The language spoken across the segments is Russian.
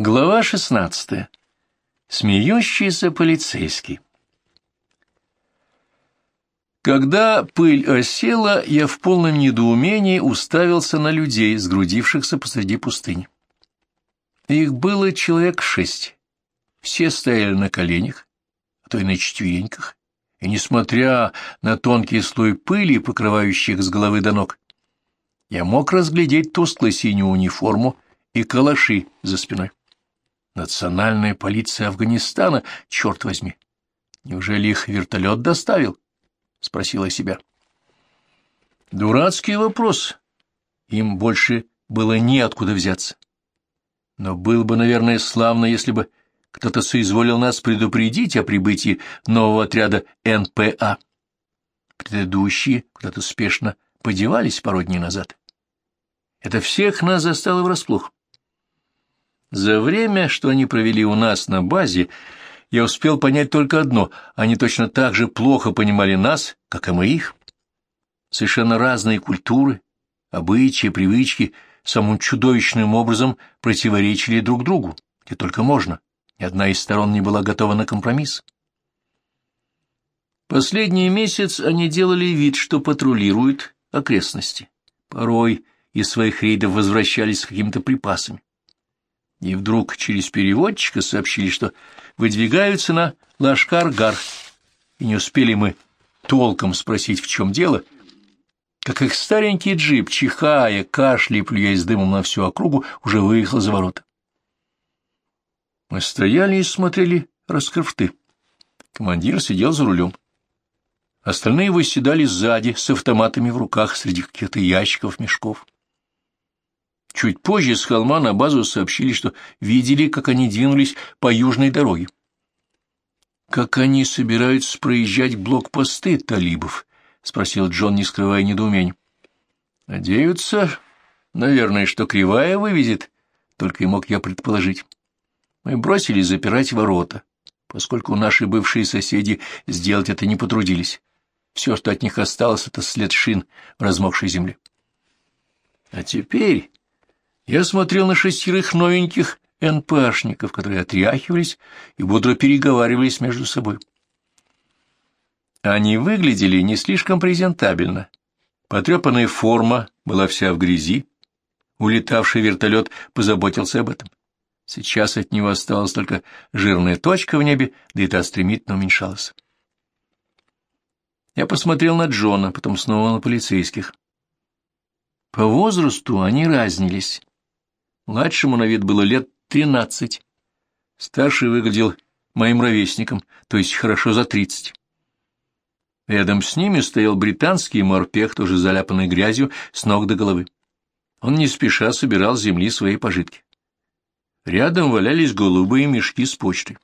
Глава шестнадцатая. Смеющийся полицейский. Когда пыль осела, я в полном недоумении уставился на людей, сгрудившихся посреди пустыни. Их было человек шесть. Все стояли на коленях, а то и на четвереньках, и, несмотря на тонкий слой пыли, покрывающий их с головы до ног, я мог разглядеть тускло-синюю униформу и калаши за спиной. Национальная полиция Афганистана, черт возьми! Неужели их вертолет доставил? — спросила себя. Дурацкий вопрос. Им больше было неоткуда взяться. Но было бы, наверное, славно, если бы кто-то соизволил нас предупредить о прибытии нового отряда НПА. Предыдущие куда-то спешно подевались пару дней назад. Это всех нас застало врасплох. За время, что они провели у нас на базе, я успел понять только одно — они точно так же плохо понимали нас, как и мы их. Совершенно разные культуры, обычаи, привычки самым чудовищным образом противоречили друг другу, где только можно. Ни одна из сторон не была готова на компромисс. Последний месяц они делали вид, что патрулируют окрестности. Порой из своих рейдов возвращались с какими-то припасами. И вдруг через переводчика сообщили, что выдвигаются на Лашкар-Гар. И не успели мы толком спросить, в чем дело, как их старенький джип, чихая, кашляя, плюясь дымом на всю округу, уже выехал за ворота. Мы стояли и смотрели, раскрыв рты. Командир сидел за рулем. Остальные выседали сзади, с автоматами в руках, среди каких-то ящиков, мешков. Чуть позже с холма на базу сообщили, что видели, как они двинулись по южной дороге. «Как они собираются проезжать блокпосты талибов?» — спросил Джон, не скрывая недоумения. «Надеются, наверное, что кривая вывезет», — только и мог я предположить. Мы бросились запирать ворота, поскольку наши бывшие соседи сделать это не потрудились. Все, что от них осталось, — это след шин в размокшей земле. А теперь я смотрел на шестерых новеньких НПшников, которые отряхивались и бодро переговаривались между собой. Они выглядели не слишком презентабельно. Потрепанная форма была вся в грязи. Улетавший вертолет позаботился об этом. Сейчас от него осталась только жирная точка в небе, да и та стремительно уменьшалась. Я посмотрел на Джона, потом снова на полицейских. По возрасту они разнились. Младшему на вид было лет тринадцать. Старший выглядел моим ровесником, то есть хорошо за тридцать. Рядом с ними стоял британский морпех, тоже заляпанный грязью с ног до головы. Он не спеша собирал с земли свои пожитки. Рядом валялись голубые мешки с почтой.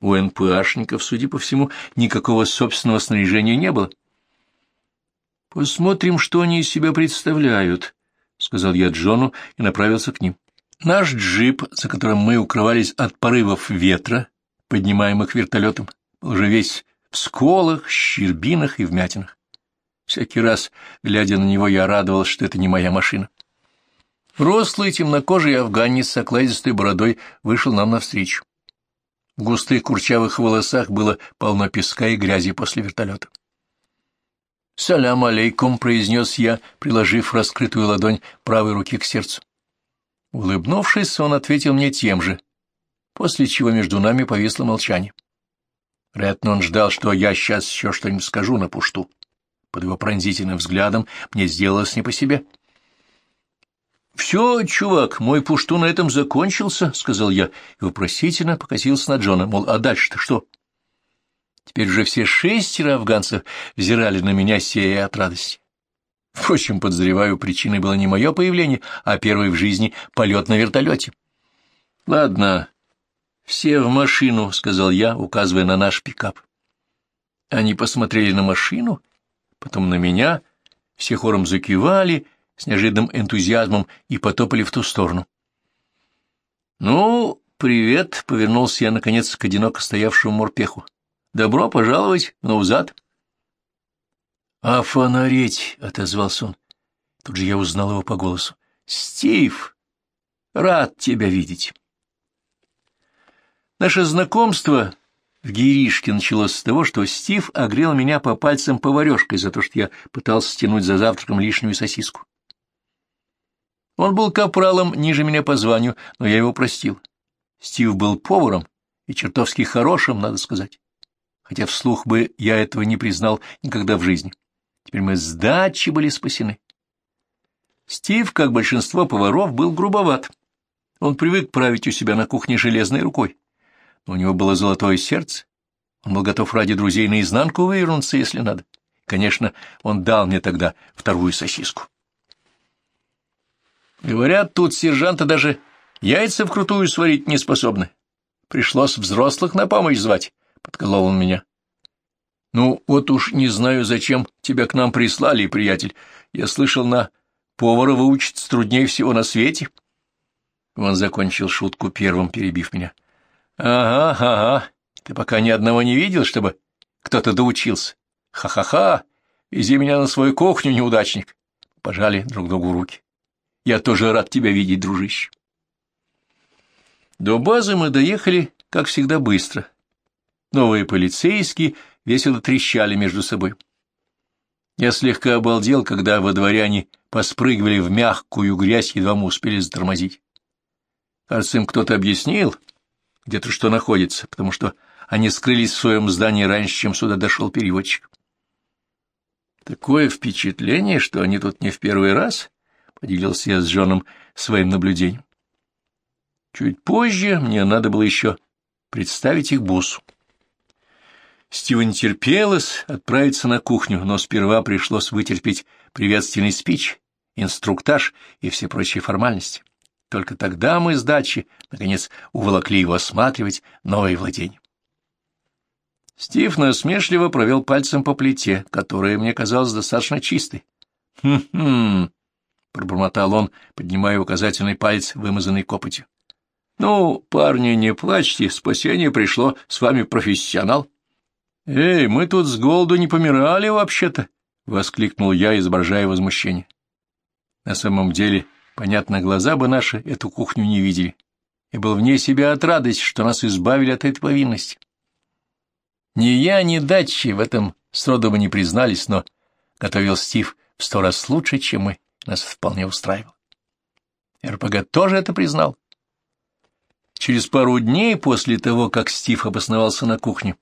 У НПАшников, судя по всему, никакого собственного снаряжения не было. «Посмотрим, что они из себя представляют», — сказал я Джону и направился к ним. Наш джип, за которым мы укрывались от порывов ветра, поднимаемых вертолетом, был уже весь в сколах, щербинах и вмятинах. Всякий раз, глядя на него, я радовался, что это не моя машина. Рослый темнокожий афганец с окладистой бородой вышел нам навстречу. В густых курчавых волосах было полно песка и грязи после вертолета. «Салям алейкум», — произнес я, приложив раскрытую ладонь правой руки к сердцу. Улыбнувшись, он ответил мне тем же, после чего между нами повисло молчание. Вероятно, он ждал, что я сейчас еще что-нибудь скажу на пушту. Под его пронзительным взглядом мне сделалось не по себе. «Все, чувак, мой пушту на этом закончился», — сказал я, и вопросительно покосился на Джона, мол, а дальше-то что? Теперь уже все шестеро афганцев взирали на меня, сея от радости. Впрочем, подозреваю, причиной было не мое появление, а первый в жизни полет на вертолете. — Ладно, все в машину, — сказал я, указывая на наш пикап. Они посмотрели на машину, потом на меня, все хором закивали с неожиданным энтузиазмом и потопали в ту сторону. — Ну, привет, — повернулся я, наконец, к одиноко стоявшему морпеху. Добро пожаловать в Наузад. — А отозвался он. Тут же я узнал его по голосу. — Стив, рад тебя видеть. Наше знакомство в Гиришке началось с того, что Стив огрел меня по пальцам поварешкой за то, что я пытался стянуть за завтраком лишнюю сосиску. Он был капралом ниже меня по званию, но я его простил. Стив был поваром и чертовски хорошим, надо сказать. Хотя вслух бы я этого не признал никогда в жизни. Теперь мы с дачи были спасены. Стив, как большинство поваров, был грубоват. Он привык править у себя на кухне железной рукой. Но у него было золотое сердце. Он был готов ради друзей наизнанку вывернуться, если надо. Конечно, он дал мне тогда вторую сосиску. Говорят, тут сержанты даже яйца вкрутую сварить не способны. Пришлось взрослых на помощь звать, — подколол он меня. Ну, вот уж не знаю, зачем тебя к нам прислали, приятель. Я слышал, на повара выучиться труднее всего на свете. Он закончил шутку первым, перебив меня. — Ага, ага, ты пока ни одного не видел, чтобы кто-то доучился. Ха-ха-ха, вези меня на свою кухню, неудачник. Пожали друг другу руки. Я тоже рад тебя видеть, дружище. До базы мы доехали, как всегда, быстро. Новые полицейские весело трещали между собой. Я слегка обалдел, когда во дворе они поспрыгивали в мягкую грязь, едва мы успели затормозить. Кажется, им кто-то объяснил, где-то что находится, потому что они скрылись в своем здании раньше, чем сюда дошел переводчик. Такое впечатление, что они тут не в первый раз, — поделился я с Джоном своим наблюдением. Чуть позже мне надо было еще представить их боссу. Стива не терпелось отправиться на кухню, но сперва пришлось вытерпеть приветственный спич, инструктаж и все прочие формальности. Только тогда мы с дачи, наконец, уволокли его осматривать новые владения. Стив насмешливо провел пальцем по плите, которая мне казалась достаточно чистой. «Хм-хм», — пробормотал он, поднимая указательный палец, вымазанный копотью. «Ну, парни, не плачьте, спасение пришло, с вами профессионал». «Эй, мы тут с голоду не помирали вообще-то!» — воскликнул я, изображая возмущение. На самом деле, понятно, глаза бы наши эту кухню не видели, и был вне себя от радости, что нас избавили от этой повинности. Ни я, ни дачи в этом сроду бы не признались, но готовил Стив в сто раз лучше, чем мы, нас вполне устраивал. РПГ тоже это признал. Через пару дней после того, как Стив обосновался на кухне,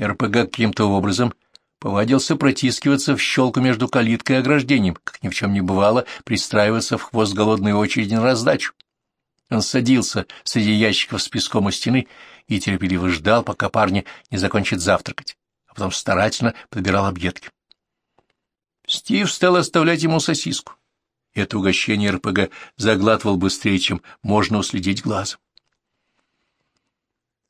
РПГ каким-то образом повадился протискиваться в щелку между калиткой и ограждением, как ни в чем не бывало, пристраиваться в хвост голодной очереди на раздачу. Он садился среди ящиков с песком у стены и терпеливо ждал, пока парни не закончат завтракать, а потом старательно подбирал объедки. Стив стал оставлять ему сосиску. Это угощение РПГ заглатывал быстрее, чем можно уследить глазом.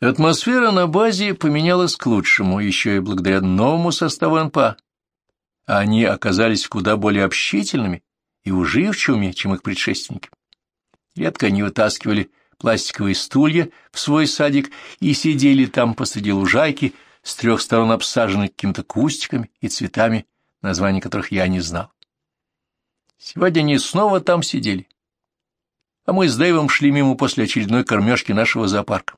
Атмосфера на базе поменялась к лучшему, еще и благодаря новому составу НПА. Они оказались куда более общительными и уживчивыми, чем их предшественники. Редко они вытаскивали пластиковые стулья в свой садик и сидели там посреди лужайки, с трех сторон обсаженной какими-то кустиками и цветами, названий которых я не знал. Сегодня они снова там сидели, а мы с Дэйвом шли мимо после очередной кормежки нашего зоопарка.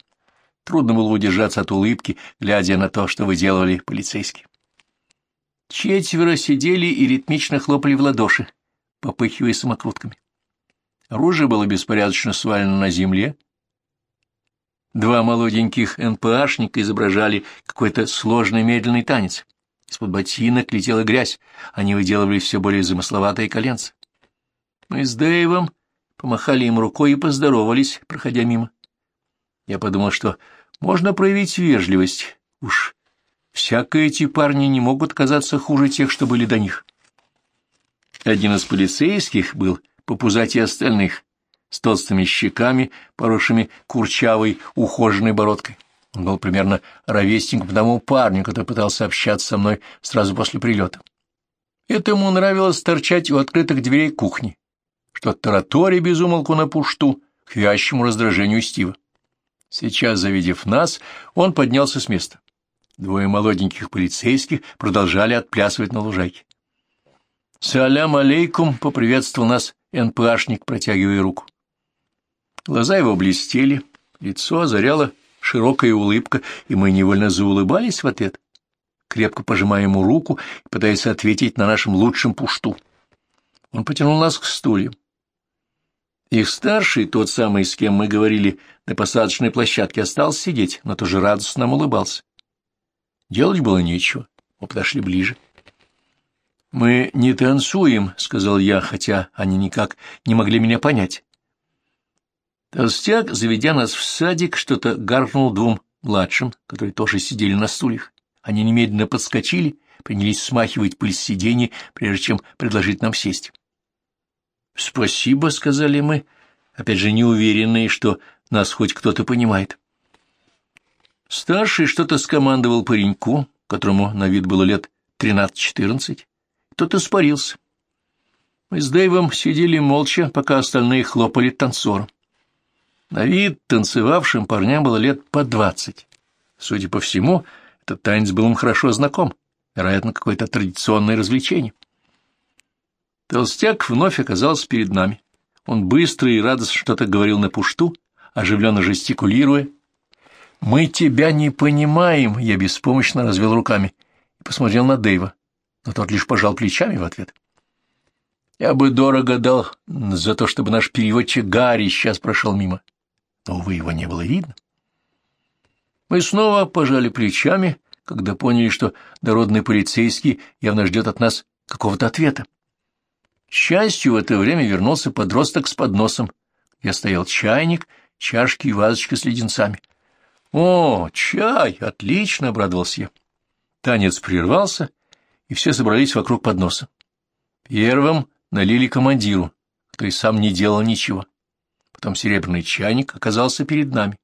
Трудно было удержаться от улыбки, глядя на то, что выделывали полицейские. Четверо сидели и ритмично хлопали в ладоши, попыхивая самокрутками. Оружие было беспорядочно свалено на земле. Два молоденьких НПАшника изображали какой-то сложный медленный танец. Из-под ботинок летела грязь, они выделывали все более замысловатые коленца. Мы с Дэйвом помахали им рукой и поздоровались, проходя мимо. Я подумал, что можно проявить вежливость. Уж всяко эти парни не могут казаться хуже тех, что были до них. Один из полицейских был попузатее остальных, с толстыми щеками, поросшими курчавой, ухоженной бородкой. Он был примерно ровесником тому парню, который пытался общаться со мной сразу после прилета. Это ему нравилось торчать у открытых дверей кухни, что таратори безумолку на пушту к вящему раздражению Стива. Сейчас, завидев нас, он поднялся с места. Двое молоденьких полицейских продолжали отплясывать на лужайке. «Салям алейкум!» — поприветствовал нас НПАшник, протягивая руку. Глаза его блестели, лицо озаряло широкая улыбка, и мы невольно заулыбались в ответ, крепко пожимая ему руку и пытаясь ответить на нашем лучшем пушту. Он потянул нас к стульям. Их старший, тот самый, с кем мы говорили на посадочной площадке, остался сидеть, но тоже радостно нам улыбался. Делать было нечего, мы подошли ближе. «Мы не танцуем», — сказал я, хотя они никак не могли меня понять. Толстяк, заведя нас в садик, что-то гаркнул двум младшим, которые тоже сидели на стульях. Они немедленно подскочили, принялись смахивать пыль с сиденья, прежде чем предложить нам сесть. «Спасибо», — сказали мы, опять же неуверенные, что нас хоть кто-то понимает. Старший что-то скомандовал пареньку, которому на вид было лет тринадцать-четырнадцать. Тот испарился. Мы с Дэйвом сидели молча, пока остальные хлопали танцором. На вид танцевавшим парням было лет по двадцать. Судя по всему, этот танец был им хорошо знаком, вероятно, какое-то традиционное развлечение. Толстяк вновь оказался перед нами. Он быстро и радостно что-то говорил на пушту, оживленно жестикулируя. «Мы тебя не понимаем», — я беспомощно развел руками и посмотрел на Дэйва, но тот лишь пожал плечами в ответ. «Я бы дорого дал за то, чтобы наш переводчик Гарри сейчас прошел мимо но, увы, его не было видно. Мы снова пожали плечами, когда поняли, что дородный полицейский явно ждет от нас какого-то ответа. Счастью, в это время вернулся подросток с подносом. Я стоял чайник, чашки и вазочка с леденцами. «О, чай! Отлично!» — обрадовался я. Танец прервался, и все собрались вокруг подноса. Первым налили командиру, кто и сам не делал ничего. Потом серебряный чайник оказался перед нами,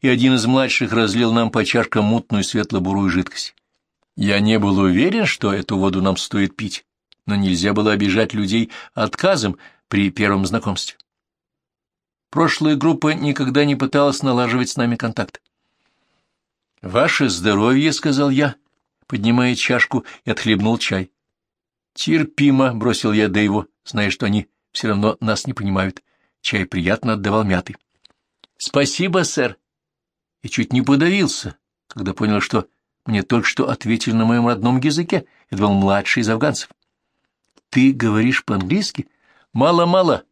и один из младших разлил нам по чашкам мутную светло-бурую жидкость. Я не был уверен, что эту воду нам стоит пить, но нельзя было обижать людей отказом при первом знакомстве. Прошлая группа никогда не пыталась налаживать с нами контакт. «Ваше здоровье», — сказал я, поднимая чашку и отхлебнул чай. «Терпимо», — бросил я Дэйву, зная, что они все равно нас не понимают. Чай приятно отдавал мятый. — Спасибо, сэр. И чуть не подавился, когда понял, что мне только что ответили на моем родном языке. Это был младший из афганцев. — Ты говоришь по-английски? Мало-мало.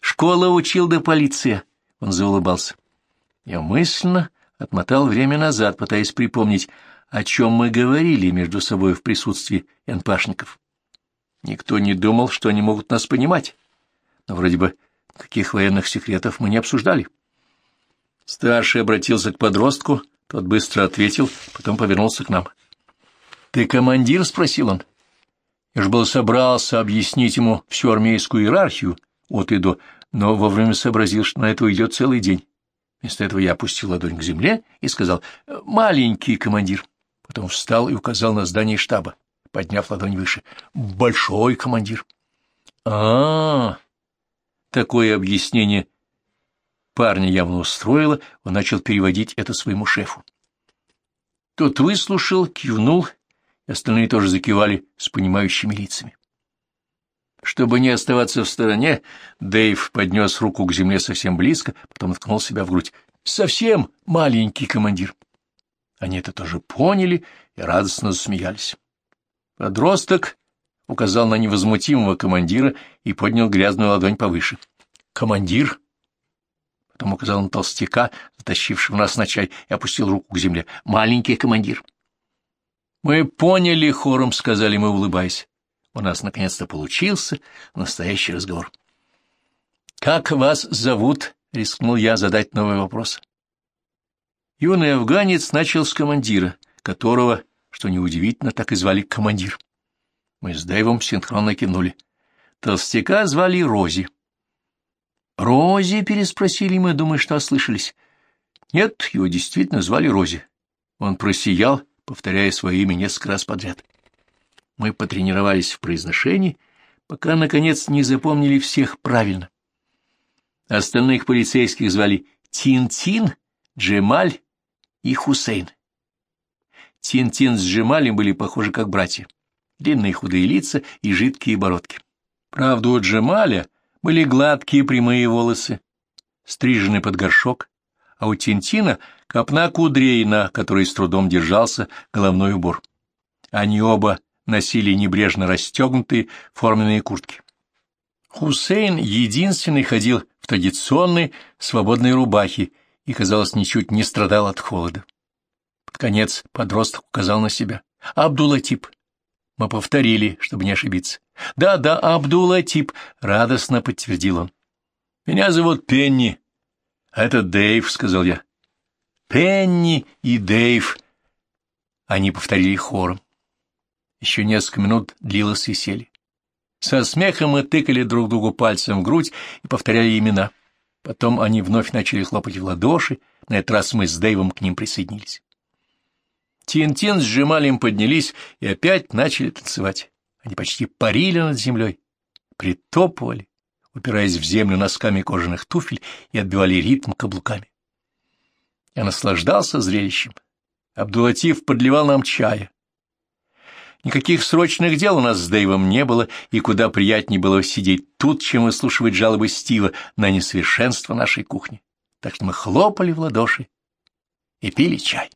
Школа учил да полиция. Он заулыбался. Я мысленно отмотал время назад, пытаясь припомнить, о чем мы говорили между собой в присутствии янпашников. Никто не думал, что они могут нас понимать. Но вроде бы Каких военных секретов мы не обсуждали? Старший обратился к подростку, тот быстро ответил, потом повернулся к нам. — Ты командир? — спросил он. Же был собрался объяснить ему всю армейскую иерархию от и до, но вовремя сообразил, что на это уйдет целый день. Вместо этого я опустил ладонь к земле и сказал «маленький командир». Потом встал и указал на здание штаба, подняв ладонь выше. «Большой командир». «А-а-а!» Такое объяснение парня явно устроило, он начал переводить это своему шефу. Тот выслушал, кивнул, остальные тоже закивали с понимающими лицами. Чтобы не оставаться в стороне, Дэйв поднес руку к земле совсем близко, потом ткнул себя в грудь. «Совсем маленький командир». Они это тоже поняли и радостно засмеялись. Подросток указал на невозмутимого командира и поднял грязную ладонь повыше. «Командир!» Потом указал на толстяка, затащившего нас на чай, и опустил руку к земле. «Маленький командир!» «Мы поняли хором», — сказали мы, улыбаясь. У нас наконец-то получился настоящий разговор. «Как вас зовут?» — рискнул я задать новый вопрос. Юный афганец начал с командира, которого, что неудивительно, так и звали командир. Мы с Дэйвом синхронно кивнули. Толстяка звали Рози. «Рози?» — переспросили мы, думая, что ослышались. Нет, его действительно звали Рози. Он просиял, повторяя свое имя несколько раз подряд. Мы потренировались в произношении, пока, наконец, не запомнили всех правильно. Остальных полицейских звали Тин-Тин, Джемаль и Хусейн. Тин-Тин с Джемалем были похожи как братья длинные худые лица и жидкие бородки. Правда, у Джемаля были гладкие прямые волосы, стриженный под горшок, а у Тинтина копна кудрей, на с трудом держался головной убор. Они оба носили небрежно расстегнутые форменные куртки. Хусейн единственный ходил в традиционной свободной рубахе и, казалось, ничуть не страдал от холода. Под конец подросток указал на себя. «Абдулатип». Мы повторили, чтобы не ошибиться. «Да-да, Абдулатип», — радостно подтвердил он. «Меня зовут Пенни». «А это Дэйв», — сказал я. «Пенни и Дэйв». Они повторили хором. Еще несколько минут длилось веселье. Со смехом мы тыкали друг другу пальцем в грудь и повторяли имена. Потом они вновь начали хлопать в ладоши, на этот раз мы с Дэйвом к ним присоединились. Тин-Тин с Джемалем поднялись и опять начали танцевать. Они почти парили над землей, притопывали, упираясь в землю носками кожаных туфель и отбивали ритм каблуками. Я наслаждался зрелищем. Абдулатив подливал нам чая. Никаких срочных дел у нас с Дэйвом не было, и куда приятнее было сидеть тут, чем выслушивать жалобы Стива на несовершенство нашей кухни. Так что мы хлопали в ладоши и пили чай.